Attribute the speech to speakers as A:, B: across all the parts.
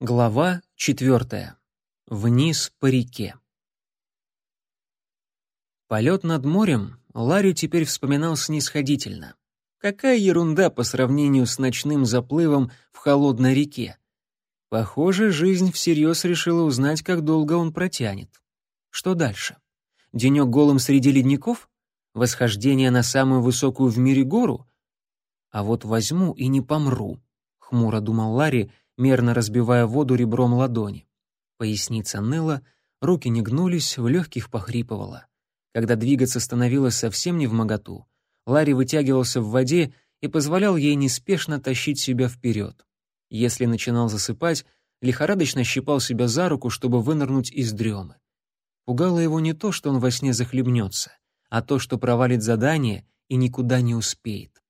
A: Глава четвертая. Вниз по реке. Полет над морем Ларри теперь вспоминал снисходительно. Какая ерунда по сравнению с ночным заплывом в холодной реке. Похоже, жизнь всерьез решила узнать, как долго он протянет. Что дальше? Денек голым среди ледников? Восхождение на самую высокую в мире гору? А вот возьму и не помру, хмуро думал Ларри, мерно разбивая воду ребром ладони. Поясница ныла, руки не гнулись, в легких похрипывало. Когда двигаться становилось совсем не в моготу, Ларри вытягивался в воде и позволял ей неспешно тащить себя вперед. Если начинал засыпать, лихорадочно щипал себя за руку, чтобы вынырнуть из дремы. Пугало его не то, что он во сне захлебнется, а то, что провалит задание и никуда не успеет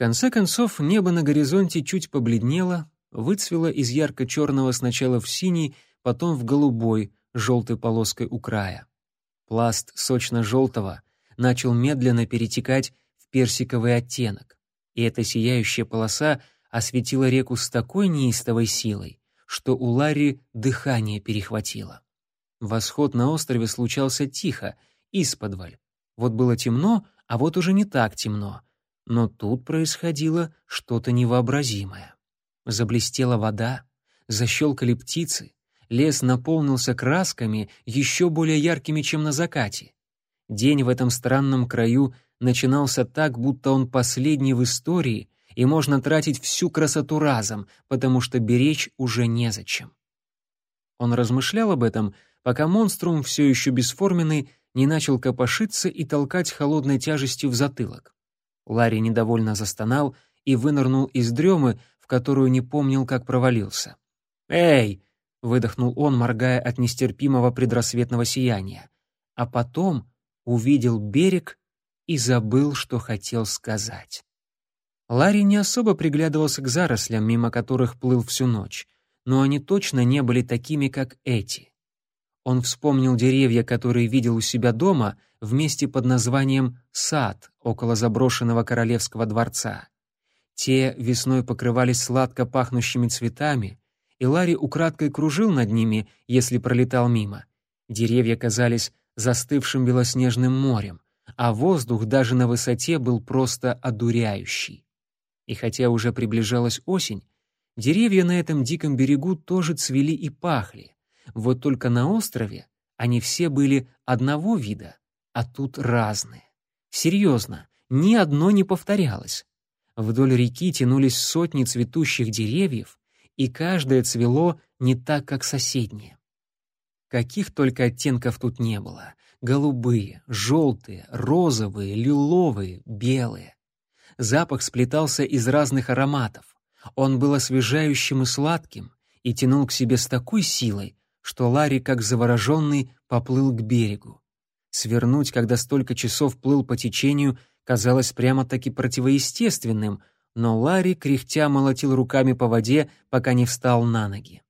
A: конце концов, небо на горизонте чуть побледнело, выцвело из ярко-черного сначала в синий, потом в голубой, желтой полоской у края. Пласт сочно-желтого начал медленно перетекать в персиковый оттенок, и эта сияющая полоса осветила реку с такой неистовой силой, что у Ларри дыхание перехватило. Восход на острове случался тихо, исподволь. Вот было темно, а вот уже не так темно — но тут происходило что-то невообразимое. Заблестела вода, защелкали птицы, лес наполнился красками, еще более яркими, чем на закате. День в этом странном краю начинался так, будто он последний в истории, и можно тратить всю красоту разом, потому что беречь уже незачем. Он размышлял об этом, пока монструм, все еще бесформенный, не начал копошиться и толкать холодной тяжестью в затылок. Ларри недовольно застонал и вынырнул из дремы, в которую не помнил, как провалился. «Эй!» — выдохнул он, моргая от нестерпимого предрассветного сияния. А потом увидел берег и забыл, что хотел сказать. Ларри не особо приглядывался к зарослям, мимо которых плыл всю ночь, но они точно не были такими, как эти. Он вспомнил деревья, которые видел у себя дома, в месте под названием «Сад» около заброшенного королевского дворца. Те весной покрывались сладко пахнущими цветами, и Ларри украдкой кружил над ними, если пролетал мимо. Деревья казались застывшим белоснежным морем, а воздух даже на высоте был просто одуряющий. И хотя уже приближалась осень, деревья на этом диком берегу тоже цвели и пахли. Вот только на острове они все были одного вида, а тут разные. Серьезно, ни одно не повторялось. Вдоль реки тянулись сотни цветущих деревьев, и каждое цвело не так, как соседнее. Каких только оттенков тут не было. Голубые, желтые, розовые, лиловые, белые. Запах сплетался из разных ароматов. Он был освежающим и сладким и тянул к себе с такой силой, что Ларри, как завороженный, поплыл к берегу. Свернуть, когда столько часов плыл по течению, казалось прямо-таки противоестественным, но Ларри, кряхтя, молотил руками по воде, пока не встал на ноги.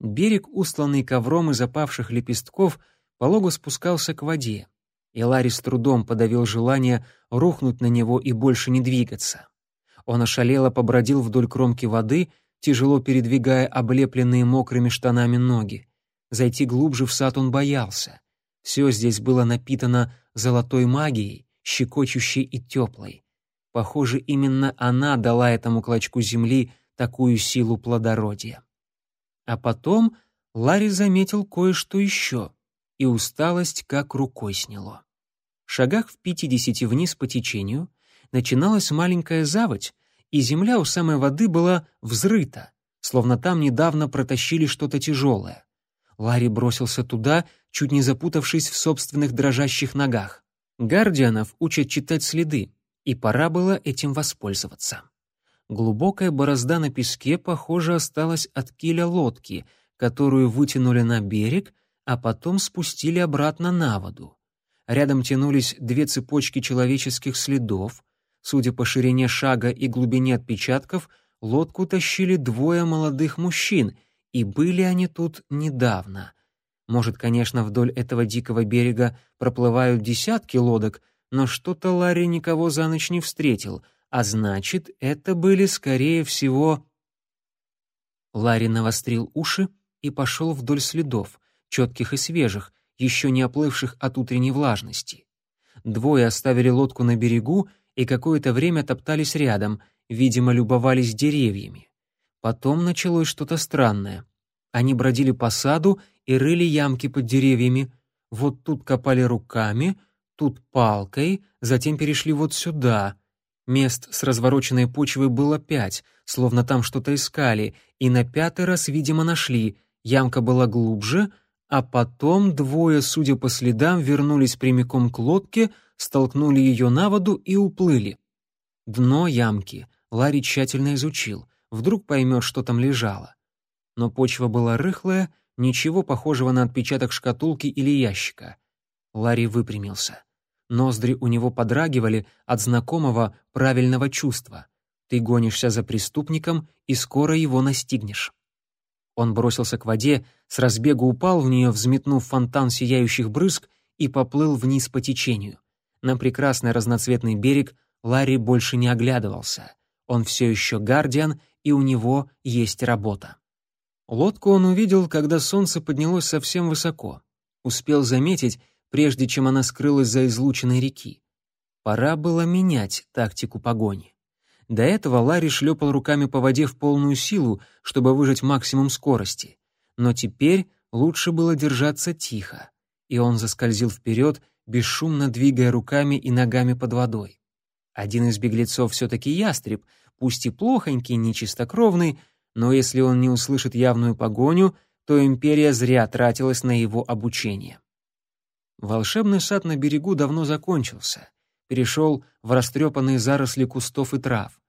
A: Берег, устланный ковром из опавших лепестков, полого спускался к воде, и Ларри с трудом подавил желание рухнуть на него и больше не двигаться. Он ошалело побродил вдоль кромки воды, тяжело передвигая облепленные мокрыми штанами ноги. Зайти глубже в сад он боялся. Все здесь было напитано золотой магией, щекочущей и теплой. Похоже, именно она дала этому клочку земли такую силу плодородия. А потом Ларри заметил кое-что еще, и усталость как рукой сняло. В шагах в пятидесяти вниз по течению начиналась маленькая заводь, и земля у самой воды была взрыта, словно там недавно протащили что-то тяжелое. Ларри бросился туда, чуть не запутавшись в собственных дрожащих ногах. Гардианов учат читать следы, и пора было этим воспользоваться. Глубокая борозда на песке, похоже, осталась от киля лодки, которую вытянули на берег, а потом спустили обратно на воду. Рядом тянулись две цепочки человеческих следов, Судя по ширине шага и глубине отпечатков, лодку тащили двое молодых мужчин, и были они тут недавно. Может, конечно, вдоль этого дикого берега проплывают десятки лодок, но что-то Ларри никого за ночь не встретил, а значит, это были, скорее всего... Ларри навострил уши и пошел вдоль следов, четких и свежих, еще не оплывших от утренней влажности. Двое оставили лодку на берегу и какое-то время топтались рядом, видимо, любовались деревьями. Потом началось что-то странное. Они бродили по саду и рыли ямки под деревьями. Вот тут копали руками, тут палкой, затем перешли вот сюда. Мест с развороченной почвой было пять, словно там что-то искали, и на пятый раз, видимо, нашли. Ямка была глубже, а потом двое, судя по следам, вернулись прямиком к лодке, столкнули ее на воду и уплыли. Дно ямки Ларри тщательно изучил, вдруг поймет, что там лежало. Но почва была рыхлая, ничего похожего на отпечаток шкатулки или ящика. Ларри выпрямился. Ноздри у него подрагивали от знакомого правильного чувства. Ты гонишься за преступником, и скоро его настигнешь. Он бросился к воде, с разбегу упал в нее, взметнув фонтан сияющих брызг, и поплыл вниз по течению. На прекрасный разноцветный берег Ларри больше не оглядывался. Он все еще гардиан, и у него есть работа. Лодку он увидел, когда солнце поднялось совсем высоко. Успел заметить, прежде чем она скрылась за излученной реки. Пора было менять тактику погони. До этого Ларри шлепал руками по воде в полную силу, чтобы выжать максимум скорости. Но теперь лучше было держаться тихо. И он заскользил вперед, бесшумно двигая руками и ногами под водой. Один из беглецов все-таки ястреб, пусть и плохонький, нечистокровный, но если он не услышит явную погоню, то империя зря тратилась на его обучение. Волшебный сад на берегу давно закончился, перешел в растрепанные заросли кустов и трав.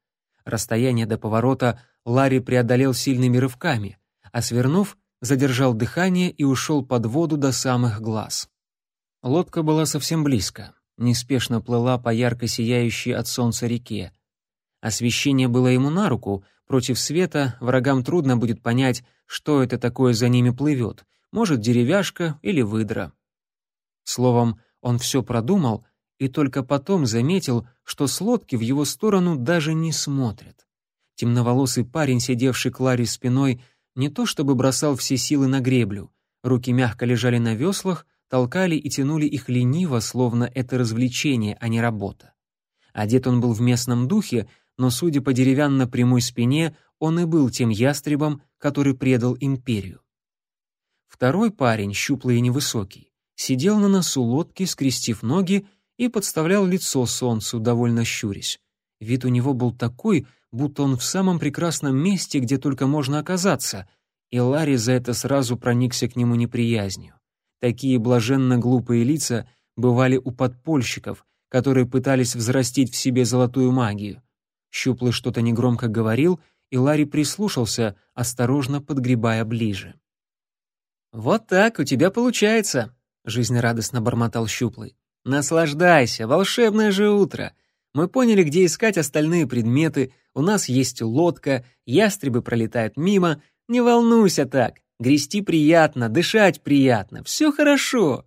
A: Расстояние до поворота Ларри преодолел сильными рывками, а свернув, задержал дыхание и ушел под воду до самых глаз. Лодка была совсем близко, неспешно плыла по ярко сияющей от солнца реке. Освещение было ему на руку, против света врагам трудно будет понять, что это такое за ними плывет, может, деревяшка или выдра. Словом, он все продумал и только потом заметил, что с лодки в его сторону даже не смотрят. Темноволосый парень, сидевший к Ларе спиной, не то чтобы бросал все силы на греблю. Руки мягко лежали на веслах, толкали и тянули их лениво, словно это развлечение, а не работа. Одет он был в местном духе, но, судя по деревянно-прямой спине, он и был тем ястребом, который предал империю. Второй парень, щуплый и невысокий, сидел на носу лодки, скрестив ноги, и подставлял лицо солнцу, довольно щурясь. Вид у него был такой, будто он в самом прекрасном месте, где только можно оказаться, и Ларри за это сразу проникся к нему неприязнью. Такие блаженно глупые лица бывали у подпольщиков, которые пытались взрастить в себе золотую магию. Щуплый что-то негромко говорил, и Ларри прислушался, осторожно подгребая ближе. «Вот так у тебя получается», жизнерадостно бормотал щуплый. Наслаждайся, волшебное же утро. Мы поняли, где искать остальные предметы. У нас есть лодка, ястребы пролетают мимо. Не волнуйся так. Грести приятно, дышать приятно. Все хорошо.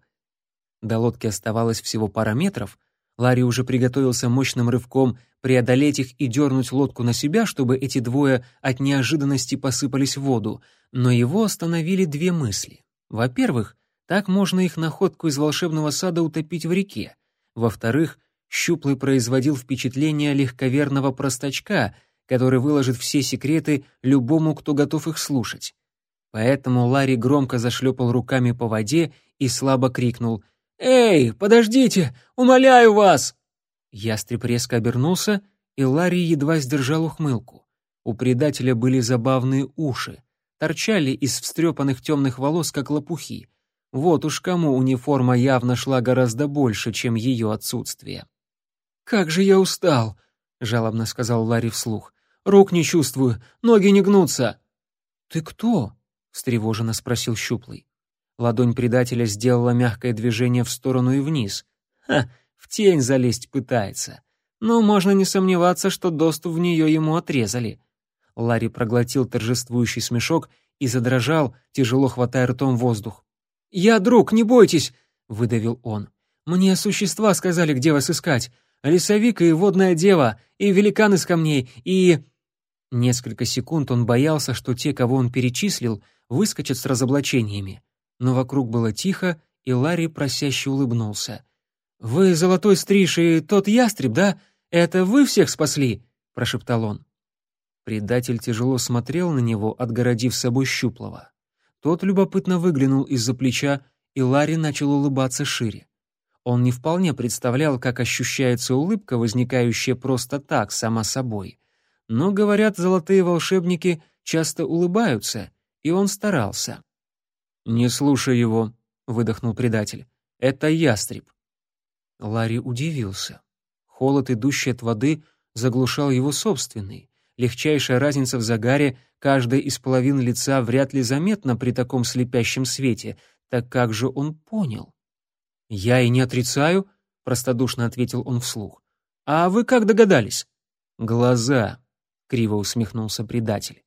A: До лодки оставалось всего пара метров. Ларри уже приготовился мощным рывком преодолеть их и дернуть лодку на себя, чтобы эти двое от неожиданности посыпались в воду. Но его остановили две мысли. Во-первых, так можно их находку из волшебного сада утопить в реке. Во-вторых, Щуплый производил впечатление легковерного простачка, который выложит все секреты любому, кто готов их слушать. Поэтому Ларри громко зашлепал руками по воде и слабо крикнул «Эй, подождите! Умоляю вас!» Ястреб резко обернулся, и Ларри едва сдержал ухмылку. У предателя были забавные уши, торчали из встрепанных темных волос, как лопухи. Вот уж кому униформа явно шла гораздо больше, чем ее отсутствие. «Как же я устал!» — жалобно сказал Ларри вслух. «Рук не чувствую, ноги не гнутся». «Ты кто?» — встревоженно спросил Щуплый. Ладонь предателя сделала мягкое движение в сторону и вниз. «Ха, в тень залезть пытается. Но можно не сомневаться, что доступ в нее ему отрезали». Ларри проглотил торжествующий смешок и задрожал, тяжело хватая ртом воздух. «Я друг, не бойтесь!» — выдавил он. «Мне существа сказали, где вас искать. Лесовик и водная дева, и великан из камней, и...» Несколько секунд он боялся, что те, кого он перечислил, выскочат с разоблачениями. Но вокруг было тихо, и Ларри просяще улыбнулся. «Вы золотой стриж и тот ястреб, да? Это вы всех спасли?» — прошептал он. Предатель тяжело смотрел на него, отгородив собой щуплого. Тот любопытно выглянул из-за плеча, и Ларри начал улыбаться шире. Он не вполне представлял, как ощущается улыбка, возникающая просто так, сама собой. Но, говорят, золотые волшебники часто улыбаются, и он старался. «Не слушай его», — выдохнул предатель. «Это ястреб». Ларри удивился. Холод, идущий от воды, заглушал его собственный. Легчайшая разница в загаре каждой из половин лица вряд ли заметна при таком слепящем свете. Так как же он понял? «Я и не отрицаю», — простодушно ответил он вслух. «А вы как догадались?» «Глаза», — криво усмехнулся предатель.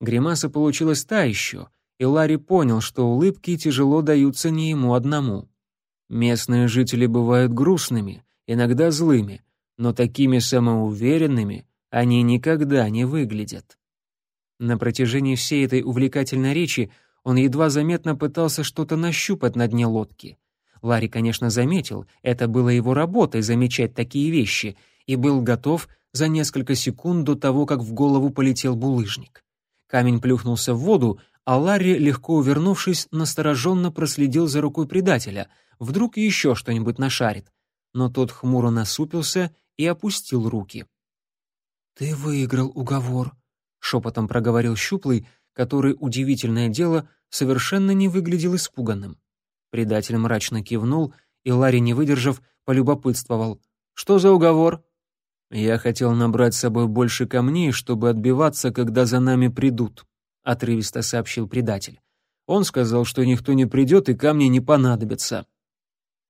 A: Гримаса получилась та еще, и Ларри понял, что улыбки тяжело даются не ему одному. Местные жители бывают грустными, иногда злыми, но такими самоуверенными они никогда не выглядят. На протяжении всей этой увлекательной речи он едва заметно пытался что-то нащупать на дне лодки. Ларри, конечно, заметил, это было его работой замечать такие вещи, и был готов за несколько секунд до того, как в голову полетел булыжник. Камень плюхнулся в воду, а Ларри, легко увернувшись, настороженно проследил за рукой предателя. Вдруг еще что-нибудь нашарит. Но тот хмуро насупился и опустил руки. «Ты выиграл уговор», — шепотом проговорил Щуплый, который, удивительное дело, совершенно не выглядел испуганным. Предатель мрачно кивнул, и Ларри, не выдержав, полюбопытствовал. «Что за уговор?» «Я хотел набрать с собой больше камней, чтобы отбиваться, когда за нами придут», — отрывисто сообщил предатель. Он сказал, что никто не придет и камни не понадобятся.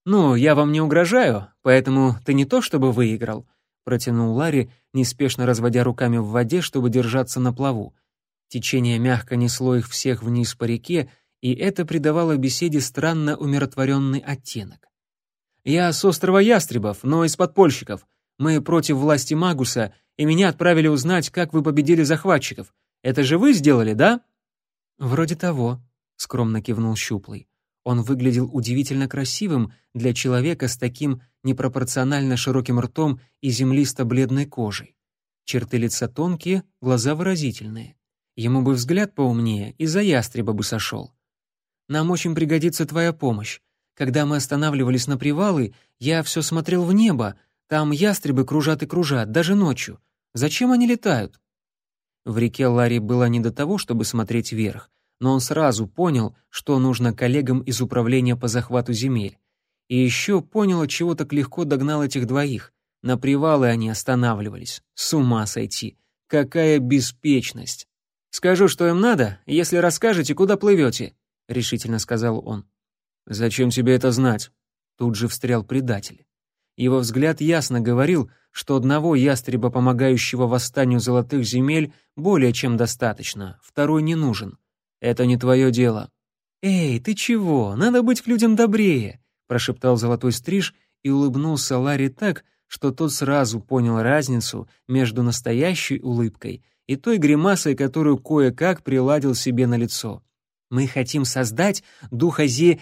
A: «Ну, я вам не угрожаю, поэтому ты не то чтобы выиграл протянул Ларри, неспешно разводя руками в воде, чтобы держаться на плаву. Течение мягко несло их всех вниз по реке, и это придавало беседе странно умиротворенный оттенок. «Я с острова Ястребов, но из подпольщиков. Мы против власти Магуса, и меня отправили узнать, как вы победили захватчиков. Это же вы сделали, да?» «Вроде того», — скромно кивнул Щуплый. Он выглядел удивительно красивым для человека с таким непропорционально широким ртом и землисто-бледной кожей. Черты лица тонкие, глаза выразительные. Ему бы взгляд поумнее, и за ястреба бы сошел. «Нам очень пригодится твоя помощь. Когда мы останавливались на привалы, я все смотрел в небо. Там ястребы кружат и кружат, даже ночью. Зачем они летают?» В реке Ларри было не до того, чтобы смотреть вверх но он сразу понял, что нужно коллегам из управления по захвату земель. И еще понял, чего так легко догнал этих двоих. На привалы они останавливались. С ума сойти. Какая беспечность. «Скажу, что им надо, если расскажете, куда плывете», — решительно сказал он. «Зачем тебе это знать?» Тут же встрял предатель. Его взгляд ясно говорил, что одного ястреба, помогающего восстанию золотых земель, более чем достаточно, второй не нужен. Это не твое дело». «Эй, ты чего? Надо быть к людям добрее», — прошептал Золотой Стриж и улыбнулся Ларри так, что тот сразу понял разницу между настоящей улыбкой и той гримасой, которую кое-как приладил себе на лицо. «Мы хотим создать духа Зе...»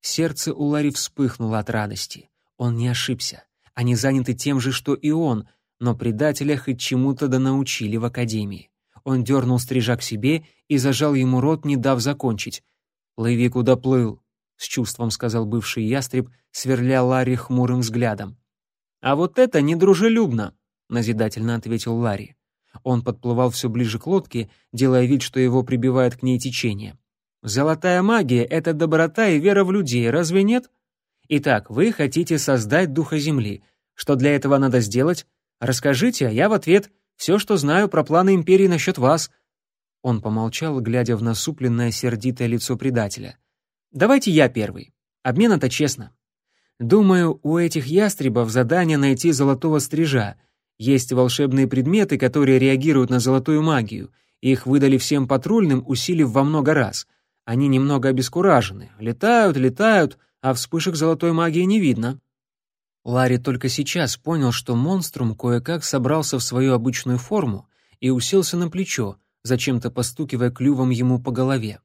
A: Сердце у Ларри вспыхнуло от радости. Он не ошибся. Они заняты тем же, что и он, но предателя хоть чему-то да научили в Академии. Он дернул стрижа к себе и зажал ему рот, не дав закончить. «Плыви, куда плыл», — с чувством сказал бывший ястреб, сверля Ларри хмурым взглядом. «А вот это недружелюбно», — назидательно ответил Ларри. Он подплывал все ближе к лодке, делая вид, что его прибивает к ней течение. «Золотая магия — это доброта и вера в людей, разве нет? Итак, вы хотите создать духа Земли. Что для этого надо сделать? Расскажите, а я в ответ — все, что знаю про планы Империи насчет вас». Он помолчал, глядя в насупленное сердитое лицо предателя. «Давайте я первый. Обмен это честно. Думаю, у этих ястребов задание найти золотого стрижа. Есть волшебные предметы, которые реагируют на золотую магию. Их выдали всем патрульным, усилив во много раз. Они немного обескуражены. Летают, летают, а вспышек золотой магии не видно. Ларри только сейчас понял, что монструм кое-как собрался в свою обычную форму, и уселся на плечо, зачем-то постукивая клювом ему по голове.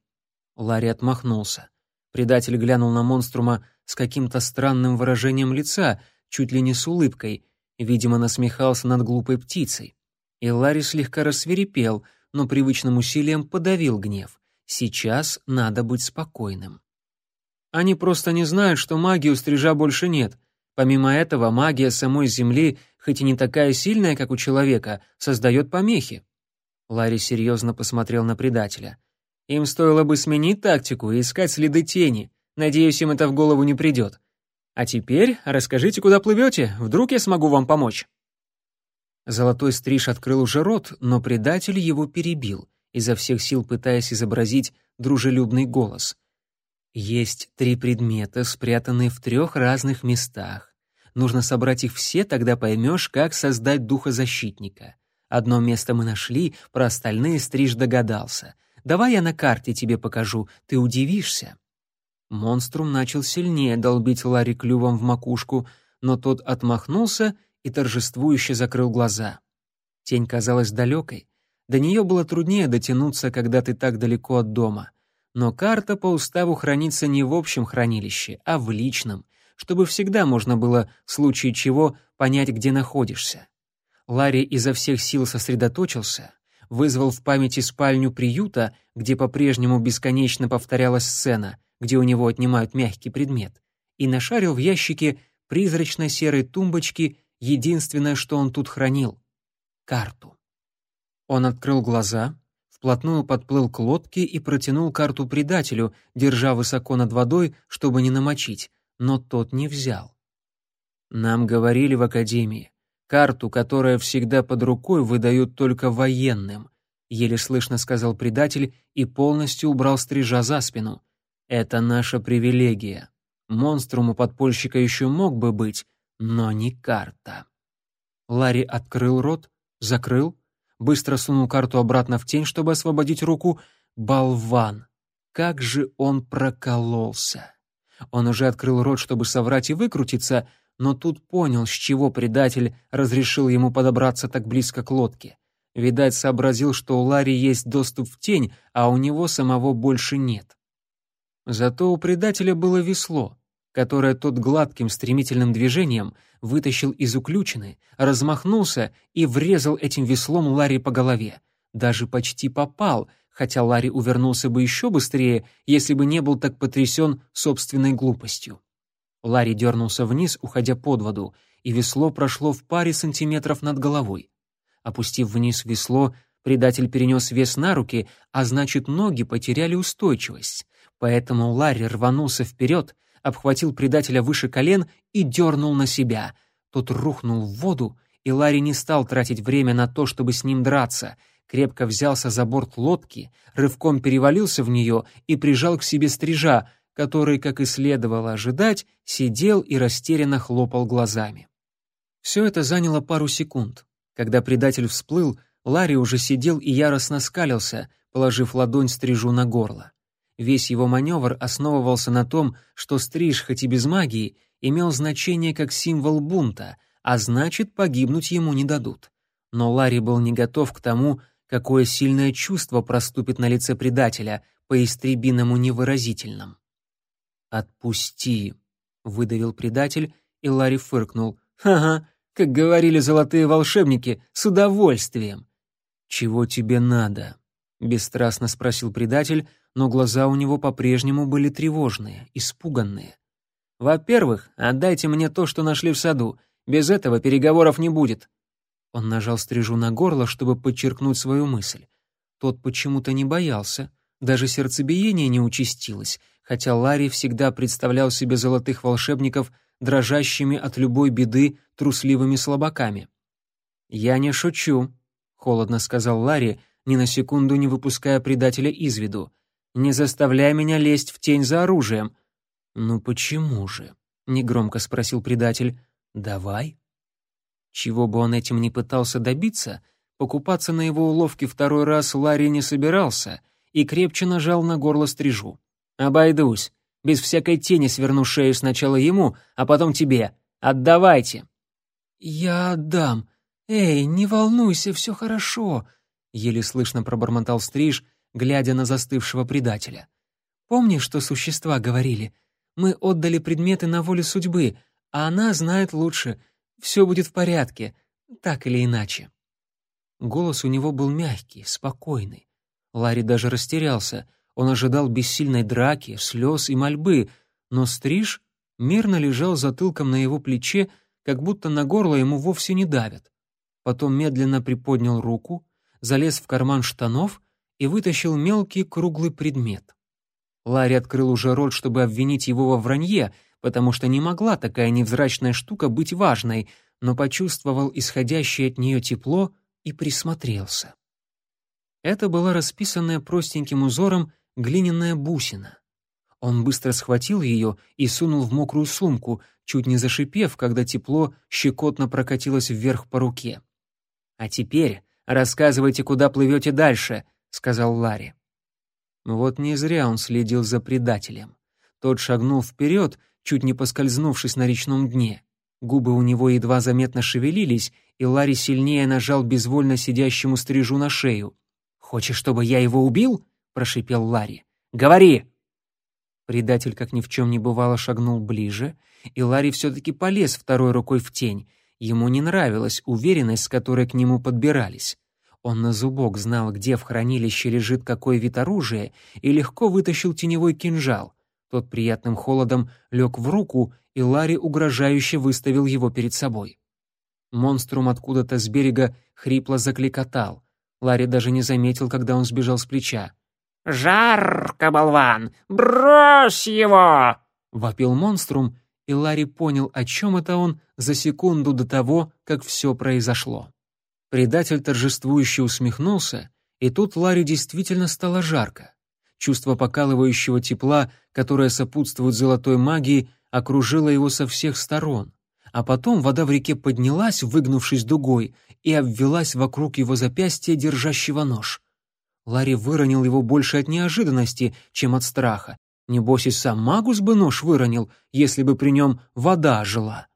A: Ларри отмахнулся. Предатель глянул на монструма с каким-то странным выражением лица, чуть ли не с улыбкой, видимо, насмехался над глупой птицей. И Ларри слегка рассверепел, но привычным усилием подавил гнев. Сейчас надо быть спокойным. Они просто не знают, что магии у стрижа больше нет. Помимо этого, магия самой Земли, хоть и не такая сильная, как у человека, создает помехи. Ларри серьезно посмотрел на предателя. Им стоило бы сменить тактику и искать следы тени. Надеюсь, им это в голову не придет. А теперь расскажите, куда плывете, вдруг я смогу вам помочь. Золотой стриж открыл уже рот, но предатель его перебил, изо всех сил пытаясь изобразить дружелюбный голос. Есть три предмета, спрятанные в трех разных местах. Нужно собрать их все, тогда поймешь, как создать духозащитника. Одно место мы нашли, про остальные стриж догадался. Давай я на карте тебе покажу, ты удивишься. Монструм начал сильнее долбить Ларри клювом в макушку, но тот отмахнулся и торжествующе закрыл глаза. Тень казалась далекой. До нее было труднее дотянуться, когда ты так далеко от дома. Но карта по уставу хранится не в общем хранилище, а в личном, чтобы всегда можно было, в случае чего, понять, где находишься. Ларри изо всех сил сосредоточился, вызвал в памяти спальню приюта, где по-прежнему бесконечно повторялась сцена, где у него отнимают мягкий предмет, и нашарил в ящике призрачной серой тумбочки единственное, что он тут хранил — карту. Он открыл глаза, вплотную подплыл к лодке и протянул карту предателю, держа высоко над водой, чтобы не намочить, но тот не взял. Нам говорили в академии, карту, которая всегда под рукой, выдают только военным, еле слышно сказал предатель и полностью убрал стрижа за спину. Это наша привилегия. Монструм у подпольщика еще мог бы быть, но не карта. Ларри открыл рот, закрыл, быстро сунул карту обратно в тень, чтобы освободить руку. Болван! Как же он прокололся! Он уже открыл рот, чтобы соврать и выкрутиться, но тут понял, с чего предатель разрешил ему подобраться так близко к лодке. Видать, сообразил, что у Ларри есть доступ в тень, а у него самого больше нет. Зато у предателя было весло, которое тот гладким стремительным движением вытащил из уключины, размахнулся и врезал этим веслом Ларри по голове. Даже почти попал, хотя Ларри увернулся бы еще быстрее, если бы не был так потрясен собственной глупостью. Ларри дернулся вниз, уходя под воду, и весло прошло в паре сантиметров над головой. Опустив вниз весло, предатель перенес вес на руки, а значит, ноги потеряли устойчивость. Поэтому Ларри рванулся вперед, обхватил предателя выше колен и дернул на себя. Тот рухнул в воду, и Ларри не стал тратить время на то, чтобы с ним драться. Крепко взялся за борт лодки, рывком перевалился в нее и прижал к себе стрижа, который, как и следовало ожидать, сидел и растерянно хлопал глазами. Все это заняло пару секунд. Когда предатель всплыл, Ларри уже сидел и яростно скалился, положив ладонь стрижу на горло. Весь его маневр основывался на том, что стриж, хоть и без магии, имел значение как символ бунта, а значит, погибнуть ему не дадут. Но Ларри был не готов к тому, какое сильное чувство проступит на лице предателя, по-истребиному невыразительном. «Отпусти», — выдавил предатель, и Ларри фыркнул. «Ха-ха, как говорили золотые волшебники, с удовольствием». «Чего тебе надо?» — бесстрастно спросил предатель, но глаза у него по-прежнему были тревожные, испуганные. «Во-первых, отдайте мне то, что нашли в саду. Без этого переговоров не будет». Он нажал стрижу на горло, чтобы подчеркнуть свою мысль. Тот почему-то не боялся, даже сердцебиение не участилось, хотя Ларри всегда представлял себе золотых волшебников дрожащими от любой беды трусливыми слабаками. «Я не шучу», — холодно сказал Ларри, ни на секунду не выпуская предателя из виду. Не заставляй меня лезть в тень за оружием». «Ну почему же?» — негромко спросил предатель. «Давай». Чего бы он этим не пытался добиться, покупаться на его уловки второй раз Ларри не собирался и крепче нажал на горло стрижу. «Обойдусь. Без всякой тени сверну шею сначала ему, а потом тебе. Отдавайте». «Я отдам. Эй, не волнуйся, все хорошо», — еле слышно пробормотал Стриж, глядя на застывшего предателя. «Помни, что существа говорили? Мы отдали предметы на волю судьбы, а она знает лучше. Все будет в порядке, так или иначе». Голос у него был мягкий, спокойный. Ларри даже растерялся. Он ожидал бессильной драки, слез и мольбы, но Стриж мирно лежал затылком на его плече, как будто на горло ему вовсе не давят. Потом медленно приподнял руку, залез в карман штанов и вытащил мелкий круглый предмет. Ларри открыл уже рот, чтобы обвинить его во вранье, потому что не могла такая невзрачная штука быть важной, но почувствовал исходящее от нее тепло и присмотрелся. Это была расписанная простеньким узором глиняная бусина. Он быстро схватил ее и сунул в мокрую сумку, чуть не зашипев, когда тепло щекотно прокатилось вверх по руке. «А теперь рассказывайте, куда плывете дальше», — сказал Ларри. Вот не зря он следил за предателем. Тот шагнул вперед, чуть не поскользнувшись на речном дне. Губы у него едва заметно шевелились, и Ларри сильнее нажал безвольно сидящему стрижу на шею. «Хочешь, чтобы я его убил?» — прошипел Ларри. «Говори!» Предатель, как ни в чем не бывало, шагнул ближе, и Ларри все-таки полез второй рукой в тень. Ему не нравилась уверенность, с которой к нему подбирались. Он на зубок знал, где в хранилище лежит какой вид оружия, и легко вытащил теневой кинжал. Тот приятным холодом лег в руку, и Ларри угрожающе выставил его перед собой. Монструм откуда-то с берега хрипло закликотал. Ларри даже не заметил, когда он сбежал с плеча.
B: «Жарко, болван! Брось его!»
A: — вопил монструм, и Ларри понял, о чем это он за секунду до того, как все произошло. Предатель торжествующе усмехнулся, и тут Ларри действительно стало жарко. Чувство покалывающего тепла, которое сопутствует золотой магии, окружило его со всех сторон а потом вода в реке поднялась, выгнувшись дугой, и обвелась вокруг его запястья, держащего нож. Ларри выронил его больше от неожиданности, чем от страха. Небось и сам Магус бы нож выронил, если бы при нем вода жила.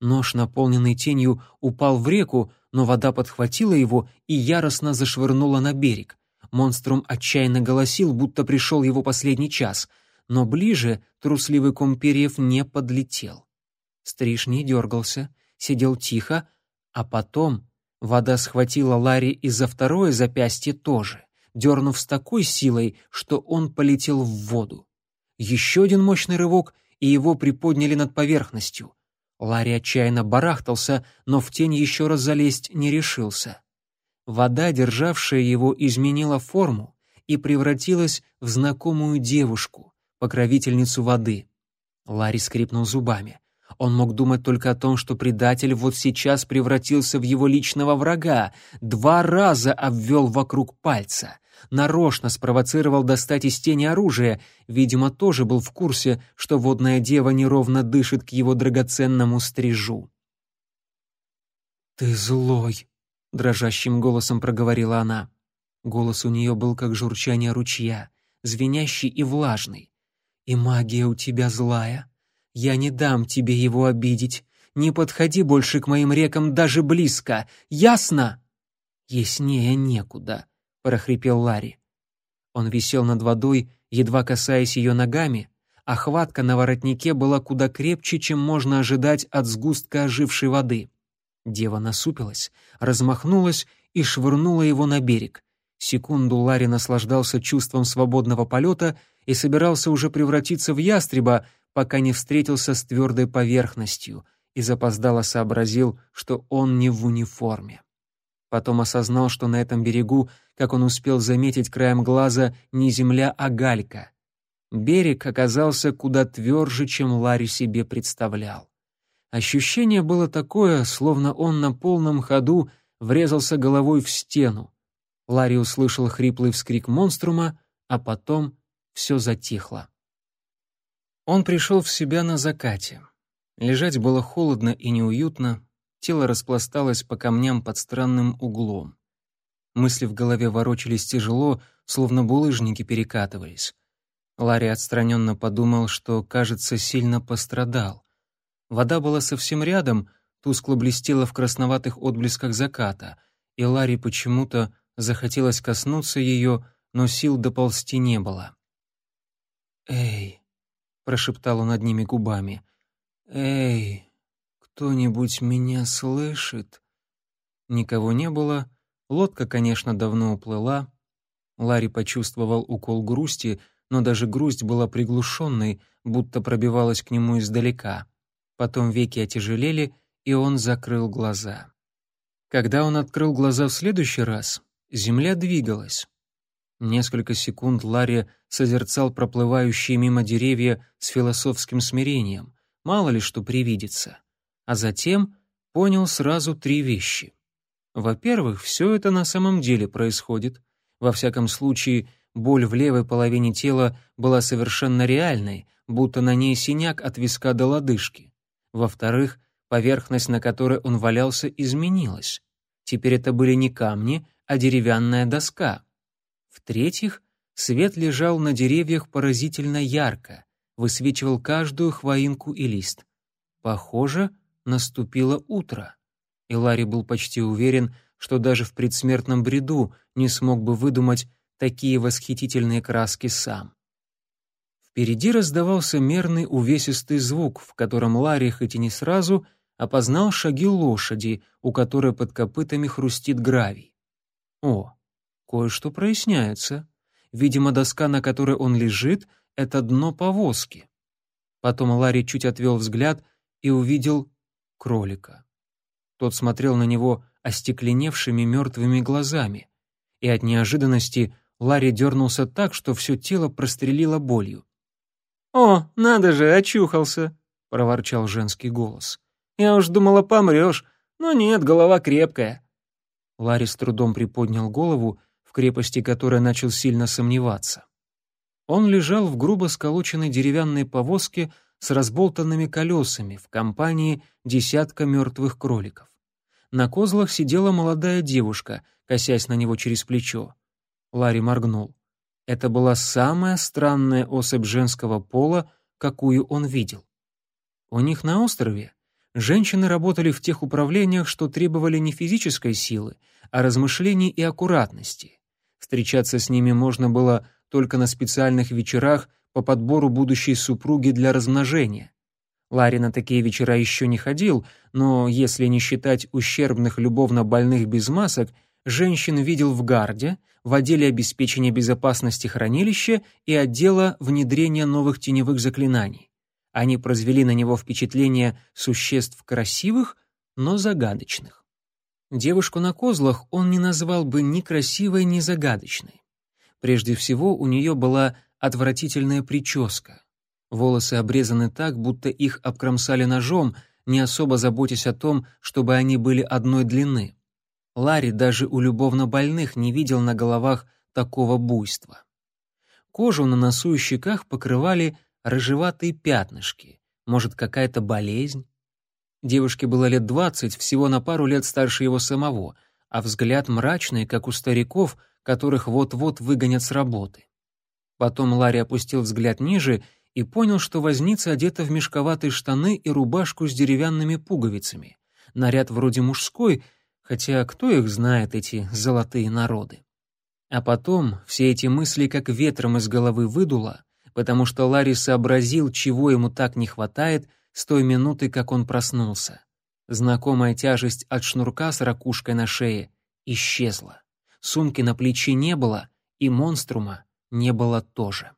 A: Нож, наполненный тенью, упал в реку, но вода подхватила его и яростно зашвырнула на берег. Монструм отчаянно голосил, будто пришел его последний час, но ближе трусливый ком не подлетел. Стриж не дергался, сидел тихо, а потом вода схватила Ларри и за второе запястье тоже, дернув с такой силой, что он полетел в воду. Еще один мощный рывок, и его приподняли над поверхностью. Ларри отчаянно барахтался, но в тень еще раз залезть не решился. Вода, державшая его, изменила форму и превратилась в знакомую девушку, покровительницу воды. Ларри скрипнул зубами. Он мог думать только о том, что предатель вот сейчас превратился в его личного врага, два раза обвел вокруг пальца, нарочно спровоцировал достать из тени оружие, видимо, тоже был в курсе, что водная дева неровно дышит к его драгоценному стрижу. «Ты злой», — дрожащим голосом проговорила она. Голос у нее был как журчание ручья, звенящий и влажный. «И магия у тебя злая?» Я не дам тебе его обидеть. Не подходи больше к моим рекам даже близко. Ясно? Яснее некуда, прохрипел Ларри. Он висел над водой, едва касаясь ее ногами, а хватка на воротнике была куда крепче, чем можно ожидать от сгустка ожившей воды. Дева насупилась, размахнулась и швырнула его на берег. Секунду Ларри наслаждался чувством свободного полета и собирался уже превратиться в ястреба, пока не встретился с твердой поверхностью и запоздало сообразил, что он не в униформе. Потом осознал, что на этом берегу, как он успел заметить краем глаза, не земля, а галька. Берег оказался куда тверже, чем Ларри себе представлял. Ощущение было такое, словно он на полном ходу врезался головой в стену. Ларри услышал хриплый вскрик монструма, а потом все затихло. Он пришел в себя на закате. Лежать было холодно и неуютно, тело распласталось по камням под странным углом. Мысли в голове ворочались тяжело, словно булыжники перекатывались. Ларри отстраненно подумал, что, кажется, сильно пострадал. Вода была совсем рядом, тускло блестела в красноватых отблесках заката, и Ларри почему-то захотелось коснуться ее, но сил доползти не было. «Эй!» — прошептал он одними губами. «Эй, кто-нибудь меня слышит?» Никого не было, лодка, конечно, давно уплыла. Ларри почувствовал укол грусти, но даже грусть была приглушенной, будто пробивалась к нему издалека. Потом веки отяжелели, и он закрыл глаза. Когда он открыл глаза в следующий раз, земля двигалась. Несколько секунд Ларри созерцал проплывающие мимо деревья с философским смирением, мало ли что привидится. А затем понял сразу три вещи. Во-первых, все это на самом деле происходит. Во всяком случае, боль в левой половине тела была совершенно реальной, будто на ней синяк от виска до лодыжки. Во-вторых, поверхность, на которой он валялся, изменилась. Теперь это были не камни, а деревянная доска. В-третьих, свет лежал на деревьях поразительно ярко, высвечивал каждую хвоинку и лист. Похоже, наступило утро. И Ларри был почти уверен, что даже в предсмертном бреду не смог бы выдумать такие восхитительные краски сам. Впереди раздавался мерный увесистый звук, в котором Ларри, хоть и не сразу, опознал шаги лошади, у которой под копытами хрустит гравий. О, кое-что проясняется. Видимо, доска, на которой он лежит, — это дно повозки. Потом Ларри чуть отвел взгляд и увидел кролика. Тот смотрел на него остекленевшими мертвыми глазами, и от неожиданности Ларри дернулся так, что все тело прострелило болью.
C: «О, надо же, очухался!» — проворчал женский голос. «Я уж думала, помрешь, но нет, голова крепкая».
A: Ларри с трудом приподнял голову, в крепости которой начал сильно сомневаться. Он лежал в грубо сколоченной деревянной повозке с разболтанными колесами в компании десятка мертвых кроликов. На козлах сидела молодая девушка, косясь на него через плечо. Ларри моргнул. Это была самая странная особь женского пола, какую он видел. У них на острове женщины работали в тех управлениях, что требовали не физической силы, а размышлений и аккуратности. Встречаться с ними можно было только на специальных вечерах по подбору будущей супруги для размножения. Ларри на такие вечера еще не ходил, но если не считать ущербных любовно больных без масок, женщин видел в гарде, в отделе обеспечения безопасности хранилища и отдела внедрения новых теневых заклинаний. Они произвели на него впечатление существ красивых, но загадочных. Девушку на козлах он не назвал бы ни красивой, ни загадочной. Прежде всего, у нее была отвратительная прическа. Волосы обрезаны так, будто их обкромсали ножом, не особо заботясь о том, чтобы они были одной длины. Ларри даже у любовно больных не видел на головах такого буйства. Кожу на носу и щеках покрывали рыжеватые пятнышки. Может, какая-то болезнь? Девушке было лет двадцать, всего на пару лет старше его самого, а взгляд мрачный, как у стариков, которых вот-вот выгонят с работы. Потом Ларри опустил взгляд ниже и понял, что возница одета в мешковатые штаны и рубашку с деревянными пуговицами. Наряд вроде мужской, хотя кто их знает, эти золотые народы. А потом все эти мысли как ветром из головы выдуло, потому что Ларри сообразил, чего ему так не хватает с той минуты, как он проснулся. Знакомая тяжесть от шнурка с ракушкой на шее исчезла. Сумки на плече не было, и монструма не было тоже.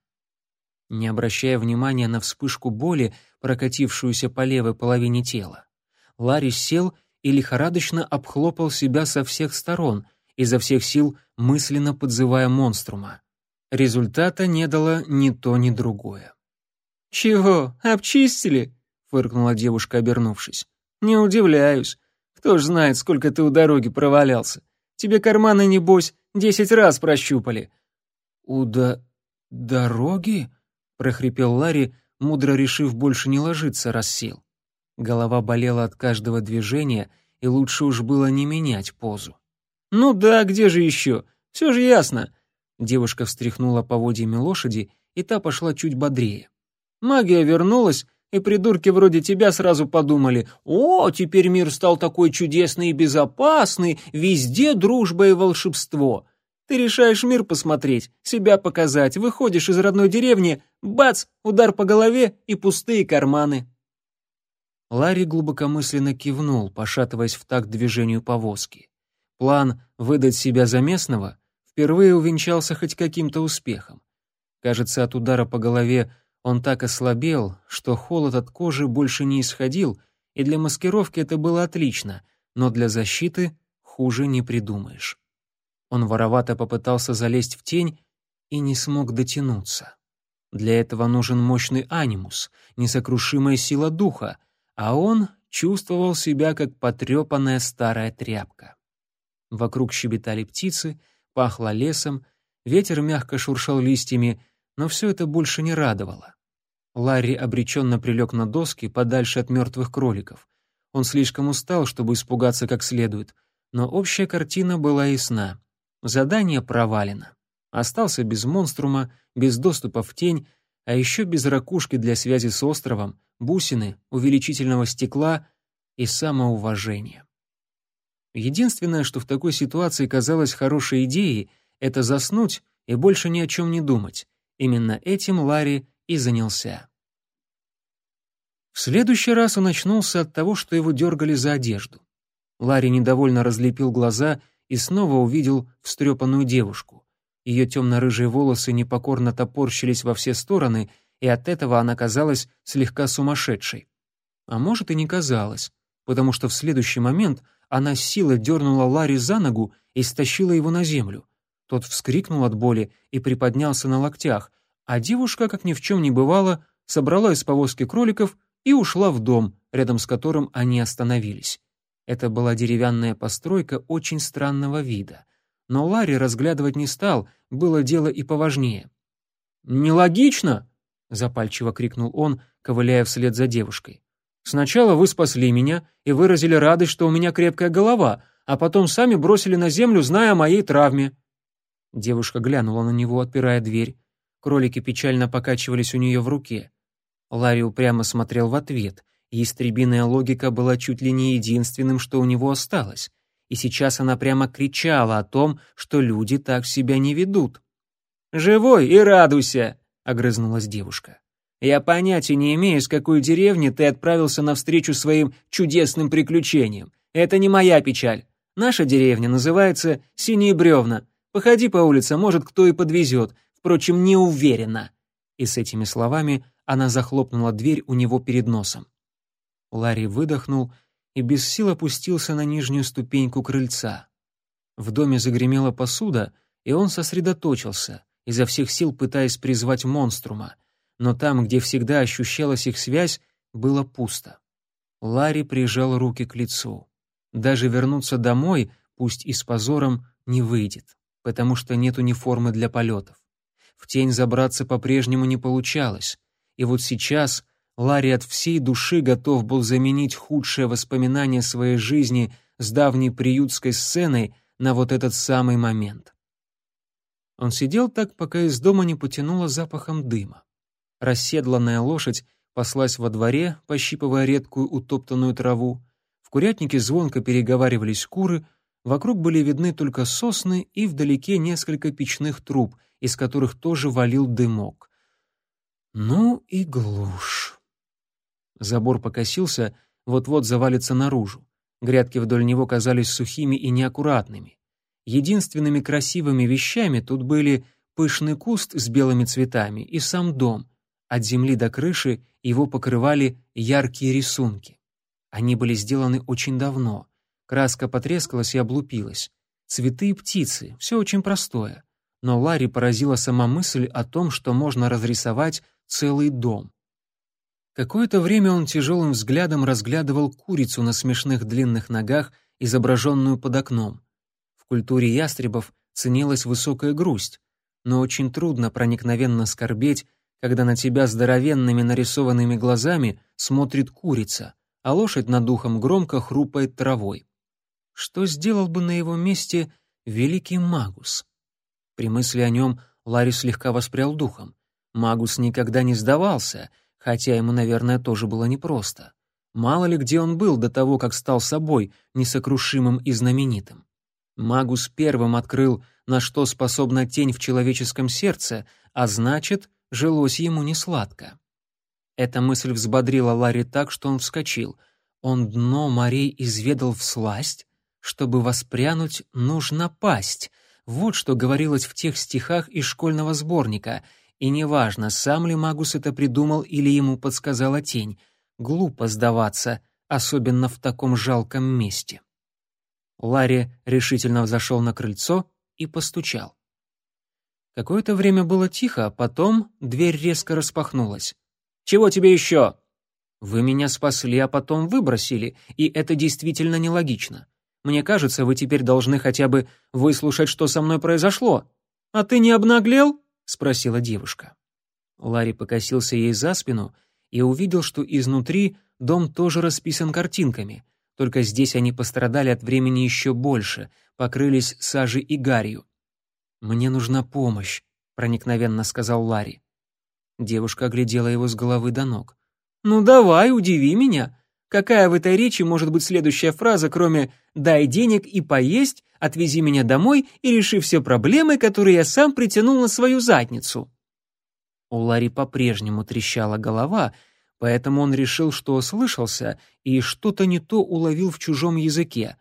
A: Не обращая внимания на вспышку боли, прокатившуюся по левой половине тела, Ларри сел и лихорадочно обхлопал себя со всех сторон, изо всех сил мысленно подзывая монструма. Результата не дало ни то, ни другое.
C: «Чего, обчистили?» — фыркнула девушка, обернувшись. «Не удивляюсь. Кто ж знает, сколько ты у дороги провалялся. Тебе карманы, небось, десять раз прощупали».
A: «У до... дороги?» — прохрипел Ларри, мудро решив больше не ложиться, раз. Голова болела от каждого движения, и лучше уж было не менять позу.
C: «Ну да, где же еще? Все же ясно!» Девушка встряхнула поводьями лошади, и та пошла чуть бодрее. «Магия вернулась, и придурки вроде тебя сразу подумали, «О, теперь мир стал такой чудесный и безопасный, везде дружба и волшебство». Ты решаешь мир посмотреть, себя показать, выходишь из родной деревни, бац, удар по голове и пустые карманы. Ларри глубокомысленно кивнул, пошатываясь в такт движению повозки. План выдать себя за местного впервые увенчался хоть каким-то успехом. Кажется, от удара по голове он так ослабел, что холод от кожи больше не исходил, и для маскировки это было отлично, но для защиты хуже не придумаешь. Он воровато попытался залезть в тень и не смог дотянуться. Для этого нужен мощный анимус, несокрушимая сила духа, а он чувствовал себя как потрепанная старая тряпка. Вокруг щебетали птицы, пахло лесом, ветер мягко шуршал листьями, но все это больше не радовало. Ларри обреченно прилег на доски подальше от мертвых кроликов. Он слишком устал, чтобы испугаться как следует, но общая картина была ясна. Задание провалено. Остался без монструма, без доступа в тень, а еще без ракушки для связи с островом, бусины, увеличительного стекла и самоуважения. Единственное, что в такой ситуации казалось хорошей идеей, это заснуть и больше ни о чем не думать. Именно этим Ларри и занялся. В следующий раз он очнулся от того, что его дергали за одежду. Ларри недовольно разлепил глаза и снова увидел встрепанную девушку. Ее темно-рыжие волосы непокорно топорщились во все стороны, и от этого она казалась слегка сумасшедшей. А может и не казалась, потому что в следующий момент она с силой дернула Ларри за ногу и стащила его на землю. Тот вскрикнул от боли и приподнялся на локтях, а девушка, как ни в чем не бывало, собрала из повозки кроликов и ушла в дом, рядом с которым они остановились. Это была деревянная постройка очень странного вида. Но Ларри разглядывать не стал, было дело и поважнее. «Нелогично!» — запальчиво крикнул он, ковыляя вслед за девушкой. «Сначала вы спасли меня и выразили радость, что у меня крепкая голова, а потом сами бросили на землю, зная о моей травме». Девушка глянула на него, отпирая дверь. Кролики печально покачивались у нее в руке. Ларри упрямо смотрел в ответ — Ястребиная логика была чуть ли не единственным, что у него осталось. И сейчас она прямо кричала о том, что люди так себя не ведут. «Живой и радуйся!» — огрызнулась девушка. «Я понятия не имею, с какой деревни ты отправился навстречу своим чудесным приключениям. Это не моя печаль. Наша деревня называется Синие бревна. Походи по улице, может, кто и подвезет. Впрочем, не уверена». И с этими словами она захлопнула дверь у него перед носом. Ларри выдохнул и без сил опустился на нижнюю ступеньку крыльца. В доме загремела посуда, и он сосредоточился, изо всех сил пытаясь призвать монструма, но там, где всегда ощущалась их связь, было пусто. Ларри прижал руки к лицу. Даже вернуться домой, пусть и с позором, не выйдет, потому что нет униформы для полетов. В тень забраться по-прежнему не получалось, и вот сейчас Ларри от всей души готов был заменить худшее воспоминание своей жизни с давней приютской сценой на вот этот самый момент. Он сидел так, пока из дома не потянуло запахом дыма. Расседланная лошадь паслась во дворе, пощипывая редкую утоптанную траву. В курятнике звонко переговаривались куры, вокруг были видны только сосны и вдалеке несколько печных труб, из которых тоже валил дымок. Ну и глушь. Забор покосился, вот-вот завалится наружу. Грядки вдоль него казались сухими и неаккуратными. Единственными красивыми вещами тут были пышный куст с белыми цветами и сам дом. От земли до крыши его покрывали яркие рисунки. Они были сделаны очень давно. Краска потрескалась и облупилась. Цветы и птицы, все очень простое. Но Ларри поразила сама мысль о том, что можно разрисовать целый дом. Какое-то время он тяжелым взглядом разглядывал курицу на смешных длинных ногах, изображенную под окном. В культуре ястребов ценилась высокая грусть, но очень трудно проникновенно скорбеть, когда на тебя здоровенными нарисованными глазами смотрит курица, а лошадь над ухом громко хрупает травой. Что сделал бы на его месте великий Магус? При мысли о нем Ларри слегка воспрял духом. Магус никогда не сдавался —
A: хотя ему, наверное, тоже было непросто. Мало ли где он был до того, как стал собой, несокрушимым и знаменитым. Магус первым открыл, на что способна тень в человеческом сердце, а значит, жилось ему несладко. Эта мысль взбодрила Ларри так, что он вскочил. Он дно морей изведал в сласть, чтобы воспрянуть, нужно пасть. Вот что говорилось в тех стихах из школьного сборника. И неважно, сам ли Магус это придумал или ему подсказала тень — Глупо сдаваться, особенно в таком жалком месте. Ларри решительно взошел на крыльцо и постучал. Какое-то время было тихо, а потом дверь резко распахнулась. «Чего тебе еще?» «Вы меня спасли, а потом выбросили, и это действительно нелогично. Мне кажется, вы теперь должны хотя бы выслушать, что со мной произошло». «А ты не обнаглел?» — спросила девушка. Ларри покосился ей за спину и увидел, что изнутри дом тоже расписан картинками, только здесь они пострадали от времени еще больше, покрылись сажей и гарью. «Мне нужна помощь», — проникновенно сказал Ларри. Девушка оглядела его с головы до ног. «Ну давай, удиви меня. Какая в этой речи может быть следующая фраза, кроме «дай денег и поесть», «отвези меня домой» и реши все проблемы, которые я сам притянул на свою задницу?» У Ларри по-прежнему трещала голова, поэтому он решил, что ослышался и что-то не то уловил в чужом языке.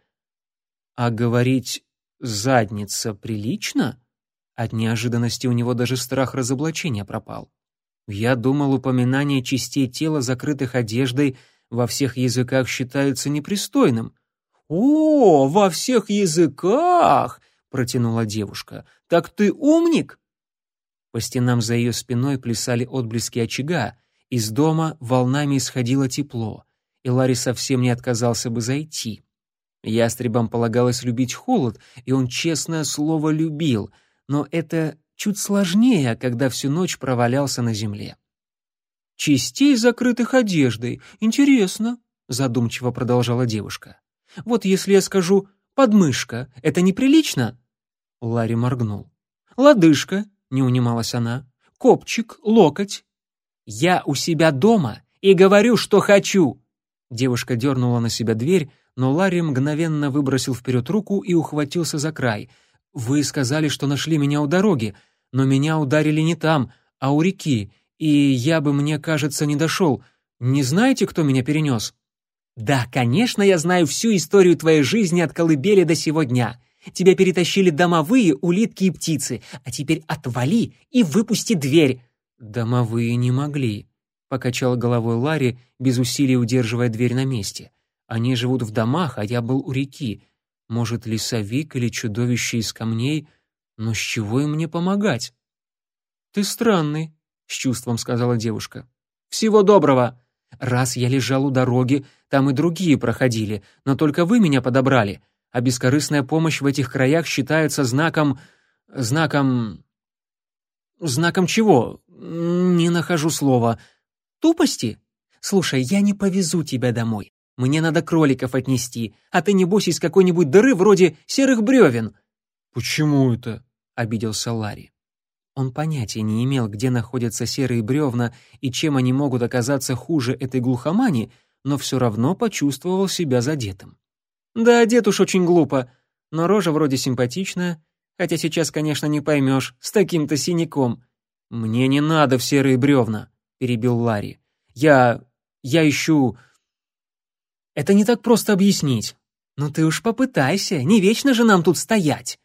A: А говорить «задница» прилично? От неожиданности у него даже страх разоблачения пропал. Я думал, упоминание частей тела, закрытых одеждой, во всех языках считается непристойным. «О, во всех языках!» — протянула девушка. «Так ты умник?» По стенам за ее спиной плясали отблески очага, из дома волнами исходило тепло, и Ларри совсем не отказался бы зайти. Ястребам полагалось любить холод, и он, честное слово, любил, но это чуть сложнее, когда всю ночь провалялся на земле. «Частей, закрытых одеждой. Интересно», — задумчиво продолжала девушка. «Вот если я скажу «подмышка», это неприлично?» Ларри моргнул. «Лодыжка», не унималась она. «Копчик, локоть». «Я у себя дома и говорю, что хочу!» Девушка дернула на себя дверь, но Ларри мгновенно выбросил вперед руку и ухватился за край. «Вы сказали, что нашли меня у дороги, но меня ударили не там, а у реки, и я бы, мне кажется, не дошел. Не знаете, кто меня перенес?» «Да, конечно, я знаю всю историю твоей жизни от колыбели до сего дня. Тебя перетащили домовые, улитки и птицы, а теперь отвали и выпусти дверь». «Домовые не могли», — покачал головой Ларри, без усилий удерживая дверь на месте. «Они живут в домах, а я был у реки. Может, лесовик или чудовище из камней? Но с чего им мне помогать?» «Ты странный», — с чувством сказала девушка. «Всего доброго!» «Раз я лежал у дороги, там и другие проходили, но только вы меня подобрали а бескорыстная помощь в этих краях считается знаком... знаком... знаком чего? Не нахожу слова. Тупости? Слушай, я не повезу тебя домой. Мне надо кроликов отнести, а ты небось из какой-нибудь дыры вроде серых бревен».
C: «Почему это?»
A: — обиделся Ларри. Он понятия не имел, где находятся серые бревна и чем они могут оказаться хуже этой глухомани, но все равно почувствовал себя задетым. Да, одет уж очень глупо, но рожа вроде симпатичная, хотя сейчас, конечно, не поймешь, с таким-то синяком. Мне не надо в серые бревна, перебил Ларри. Я... я ищу... Это не так просто объяснить. Ну ты уж попытайся, не вечно же нам тут стоять.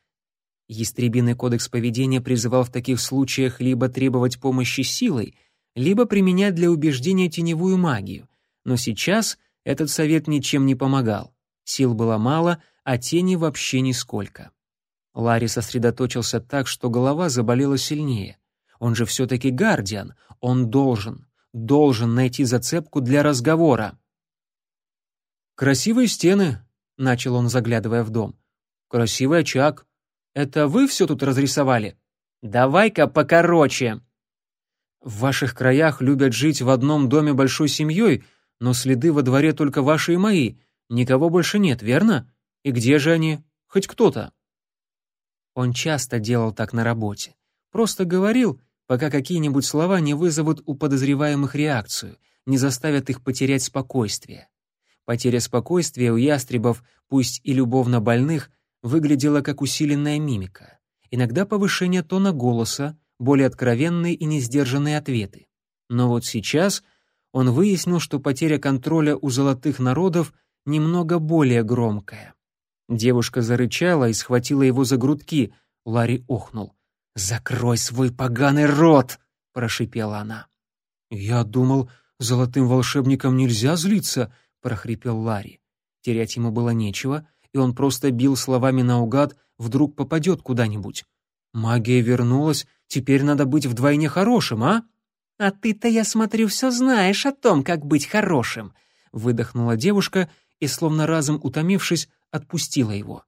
A: Ястребиный кодекс поведения призывал в таких случаях либо требовать помощи силой, либо применять для убеждения теневую магию. Но сейчас этот совет ничем не помогал. Сил было мало, а тени вообще нисколько. Ларри сосредоточился так, что голова заболела сильнее. Он же все-таки гардиан, он должен, должен найти зацепку для разговора. «Красивые стены», — начал он, заглядывая в дом. «Красивый очаг. Это вы все тут разрисовали? Давай-ка покороче». «В ваших краях любят жить в одном доме большой семьей, но следы во дворе только ваши и мои. Никого больше нет, верно? И где же они? Хоть кто-то. Он часто делал так на работе. Просто говорил, пока какие-нибудь слова не вызовут у подозреваемых реакцию, не заставят их потерять спокойствие. Потеря спокойствия у ястребов, пусть и любовно больных, выглядела как усиленная мимика. Иногда повышение тона голоса, более откровенные и несдержанные ответы. Но вот сейчас он выяснил, что потеря контроля у золотых народов немного более громкая. Девушка зарычала и схватила его за грудки. Ларри охнул. «Закрой свой поганый рот!» — прошипела она. «Я думал, золотым волшебникам нельзя злиться», — прохрипел Ларри. Терять ему было нечего, и он просто бил словами наугад, вдруг попадет куда-нибудь. «Магия вернулась, теперь надо быть вдвойне хорошим, а?»
B: «А ты-то, я смотрю, все знаешь о том, как быть хорошим», — выдохнула девушка и, словно разом утомившись, отпустила его.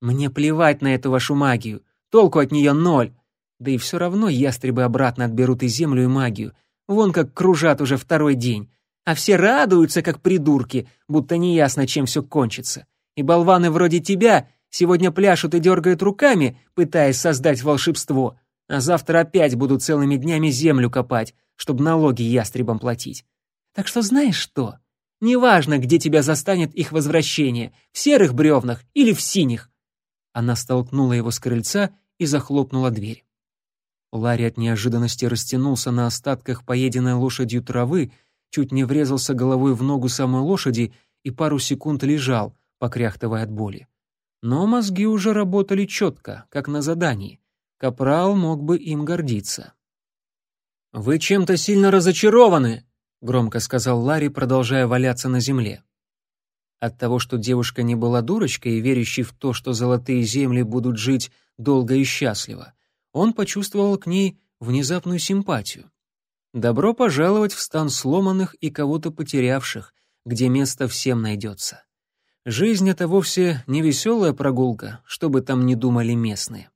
B: «Мне плевать на эту вашу магию, толку от нее ноль. Да и все равно ястребы обратно отберут и землю, и магию. Вон как кружат уже второй день. А все радуются, как придурки, будто неясно, чем все кончится. И болваны вроде тебя сегодня пляшут и дергают руками, пытаясь создать волшебство, а завтра опять будут целыми днями землю копать, чтобы налоги ястребам платить. Так что знаешь что? Неважно, где тебя застанет их возвращение, в серых бревнах или в синих. Она столкнула его с крыльца и захлопнула дверь. Ларри от неожиданности растянулся на остатках поеденной лошадью травы, чуть не врезался головой в ногу самой лошади и пару секунд лежал, покряхтывая от боли. Но мозги уже работали четко, как на задании. Капрал мог бы им гордиться. «Вы чем-то сильно разочарованы», — громко сказал Ларри, продолжая валяться на земле. От того, что девушка не была дурочкой и верящей в то, что золотые земли будут жить долго и счастливо, он почувствовал к ней внезапную симпатию. Добро пожаловать в стан сломанных и кого-то потерявших, где место всем найдется. Жизнь — это вовсе не веселая прогулка, что бы там ни думали местные.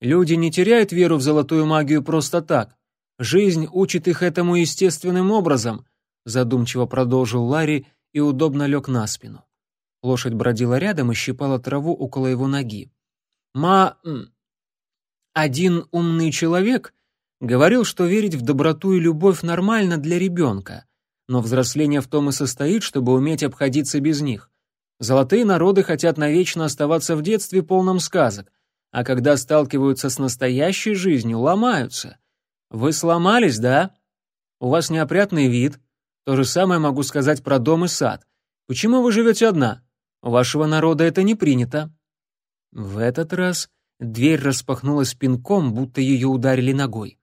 B: Люди не теряют веру в золотую магию просто так. Жизнь учит их этому естественным образом, задумчиво продолжил Ларри и удобно лег на спину. Лошадь бродила рядом и щипала траву около его ноги. Ма... Один умный человек говорил, что верить в доброту и любовь нормально для ребенка, но взросление в том и состоит, чтобы уметь обходиться без них. Золотые народы хотят навечно оставаться в детстве полном сказок, а когда сталкиваются с настоящей жизнью, ломаются. Вы сломались, да? У вас неопрятный вид. То же самое могу сказать про дом и сад. Почему вы живете одна? У вашего народа это не принято. В этот раз дверь распахнулась пинком, будто ее ударили ногой.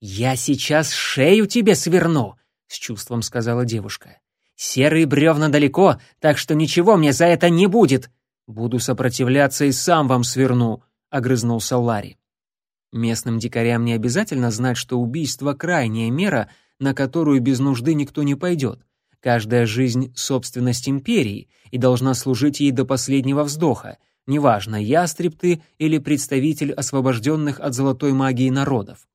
B: «Я сейчас шею тебе сверну!» — с чувством сказала девушка. «Серые бревна далеко, так что ничего мне за это не будет. Буду сопротивляться и сам вам сверну», — огрызнулся Ларри. Местным дикарям не обязательно знать, что убийство — крайняя мера, на которую без нужды никто не пойдет. Каждая жизнь — собственность империи и должна служить ей до последнего вздоха, неважно, ястреб ты или представитель освобожденных от золотой магии народов.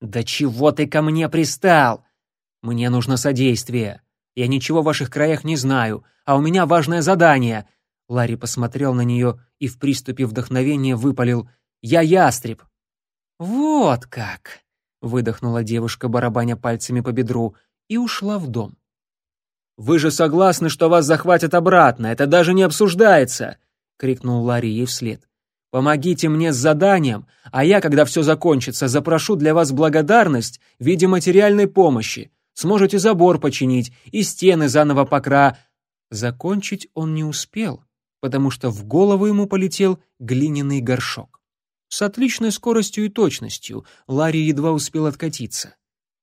B: «Да чего ты ко мне пристал? Мне нужно содействие. Я ничего в ваших краях не знаю, а у меня важное задание. Ларри посмотрел на нее и в приступе вдохновения выпалил «Я ястреб!» «Вот как!» — выдохнула девушка, барабаня пальцами по бедру, и ушла в дом. «Вы же согласны, что вас захватят обратно? Это даже не обсуждается!» — крикнул Ларри ей вслед. «Помогите мне с заданием, а я, когда все закончится, запрошу для вас благодарность в виде материальной помощи. Сможете забор починить и стены заново покра...» Закончить он не успел потому что в голову ему полетел глиняный горшок. С отличной скоростью и точностью Ларри едва успел откатиться.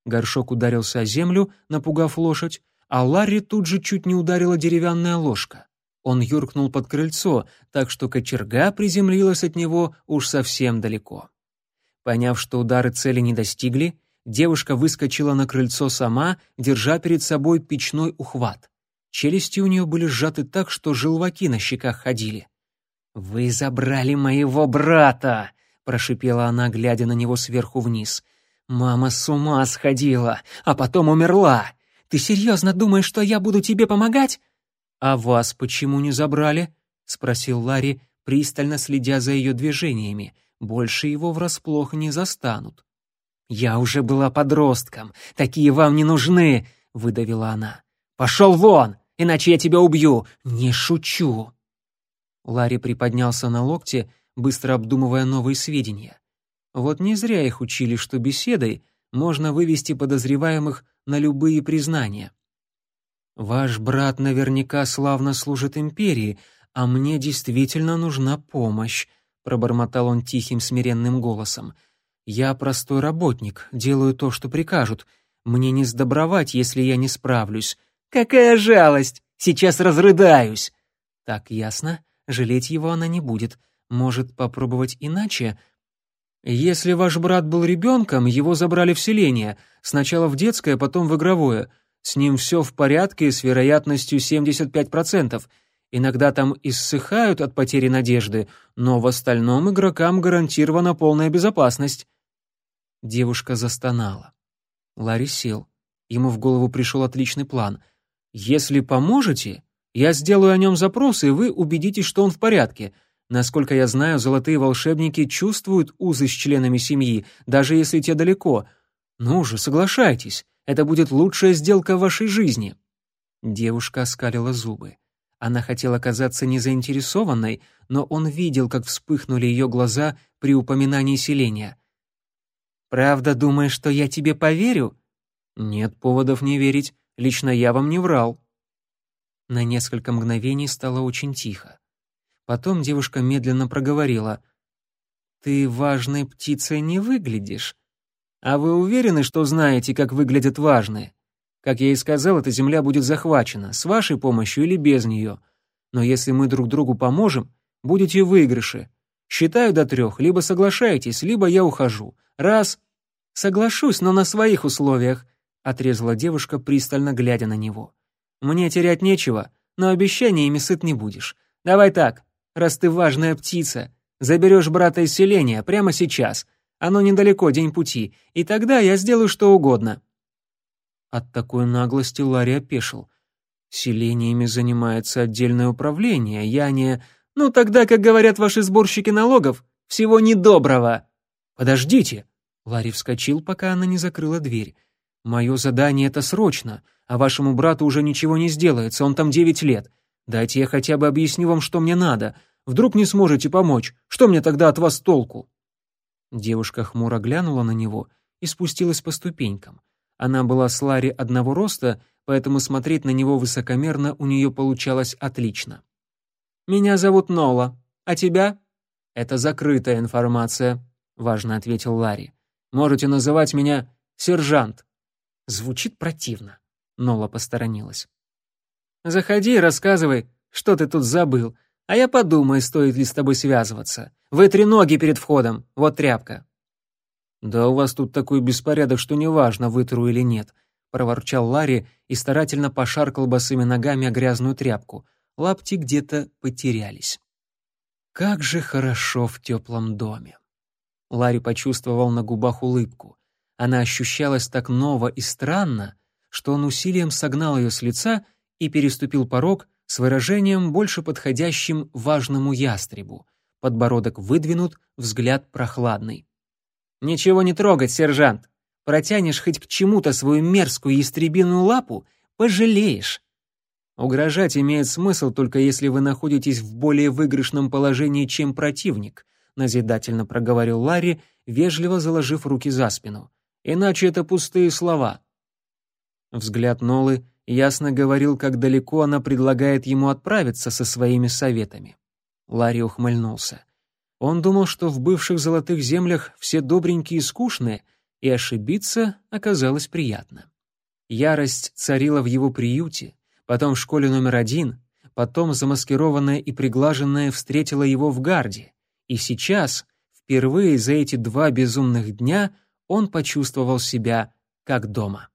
B: Горшок ударился о землю, напугав лошадь, а Ларри тут же чуть не ударила деревянная ложка. Он юркнул под крыльцо, так что кочерга приземлилась от него уж совсем далеко. Поняв, что удары цели не достигли, девушка выскочила на крыльцо сама, держа перед собой печной ухват. Челюсти у нее были сжаты так, что желваки на щеках ходили. «Вы забрали моего брата!» — прошипела она, глядя на него сверху вниз. «Мама с ума сходила, а потом умерла. Ты серьезно думаешь, что я буду тебе помогать?» «А вас почему не забрали?» — спросил Ларри, пристально следя за ее движениями. «Больше его врасплох не застанут». «Я уже была подростком. Такие вам не нужны», — выдавила она. «Пошел вон, иначе я тебя убью. Не шучу». Ларри приподнялся на локте, быстро обдумывая новые сведения. Вот не зря их учили, что беседой можно вывести подозреваемых на любые признания. «Ваш брат наверняка славно служит империи, а мне действительно нужна помощь», — пробормотал он тихим смиренным голосом. «Я простой работник, делаю то, что прикажут. Мне не сдобровать, если я не справлюсь». «Какая жалость! Сейчас разрыдаюсь!» «Так, ясно. Жалеть его она не будет. Может, попробовать иначе?» «Если ваш брат был ребенком, его забрали в селение. Сначала в детское, потом в игровое. С ним все в порядке с вероятностью 75%. Иногда там иссыхают от потери надежды, но в остальном игрокам гарантирована полная безопасность. Девушка застонала. Ларри сел. Ему в голову пришел отличный план. «Если поможете, я сделаю о нем запрос, и вы убедитесь, что он в порядке. Насколько я знаю, золотые волшебники чувствуют узы с членами семьи, даже если те далеко. Ну же, соглашайтесь. Это будет лучшая сделка в вашей жизни». Девушка оскалила зубы. Она хотела казаться незаинтересованной, но он видел, как вспыхнули ее глаза при упоминании селения. «Правда думаешь, что я тебе поверю?» «Нет поводов не верить. Лично я вам не врал». На несколько мгновений стало очень тихо. Потом девушка медленно проговорила. «Ты важной птицей не выглядишь. А вы уверены, что знаете, как выглядят важные? Как я и сказал, эта земля будет захвачена, с вашей помощью или без нее. Но если мы друг другу поможем, будете в выигрыше. Считаю до трех, либо соглашаетесь, либо я ухожу. Раз. Соглашусь, но на своих условиях, отрезала девушка, пристально глядя на него. Мне терять нечего, но обещаниями сыт не будешь. Давай так, раз ты важная птица, заберешь брата из селения прямо сейчас — оно недалеко, день пути, и тогда я сделаю что угодно». От такой наглости Ларри опешил. «Селениями занимается отдельное управление, я не...» «Ну тогда, как говорят ваши сборщики налогов, всего недоброго!» «Подождите!» Ларри вскочил, пока она не закрыла дверь. «Мое задание — это срочно, а вашему брату уже ничего не сделается, он там девять лет. Дайте я хотя бы объясню вам, что мне надо. Вдруг не сможете помочь, что мне тогда от вас толку?» Девушка хмуро глянула на него и спустилась по ступенькам. Она была с Ларри одного роста, поэтому смотреть на него высокомерно у нее получалось отлично. «Меня зовут Нола. А тебя?» «Это закрытая информация», — важно ответил Ларри. «Можете называть меня сержант». Звучит противно. Нола посторонилась. «Заходи и рассказывай, что ты тут забыл, а я подумаю, стоит ли с тобой связываться. Вытри ноги перед входом, вот тряпка». «Да у вас тут такой беспорядок, что неважно, вытру или нет», — проворчал Ларри и старательно пошаркал босыми ногами о грязную тряпку. Лапти где-то потерялись. «Как же хорошо в теплом доме!» Ларри почувствовал на губах улыбку. Она ощущалась так ново и странно, что он усилием согнал ее с лица и переступил порог с выражением, больше подходящим важному ястребу. Подбородок выдвинут, взгляд прохладный. «Ничего не трогать, сержант. Протянешь хоть к чему-то свою мерзкую ястребиную лапу, пожалеешь». Угрожать имеет смысл только если вы находитесь в более выигрышном положении, чем противник, назидательно проговорил Ларри, вежливо заложив руки за спину. Иначе это пустые слова. Взгляд Нолы ясно говорил, как далеко она предлагает ему отправиться со своими советами. Ларри ухмыльнулся. Он думал, что в бывших золотых землях все добренькие и скучные, и ошибиться оказалось приятно. Ярость царила в его приюте, потом в школе номер один, потом замаскированная и приглаженная встретила его в гарде, и сейчас, впервые за эти два безумных дня, он почувствовал себя как дома.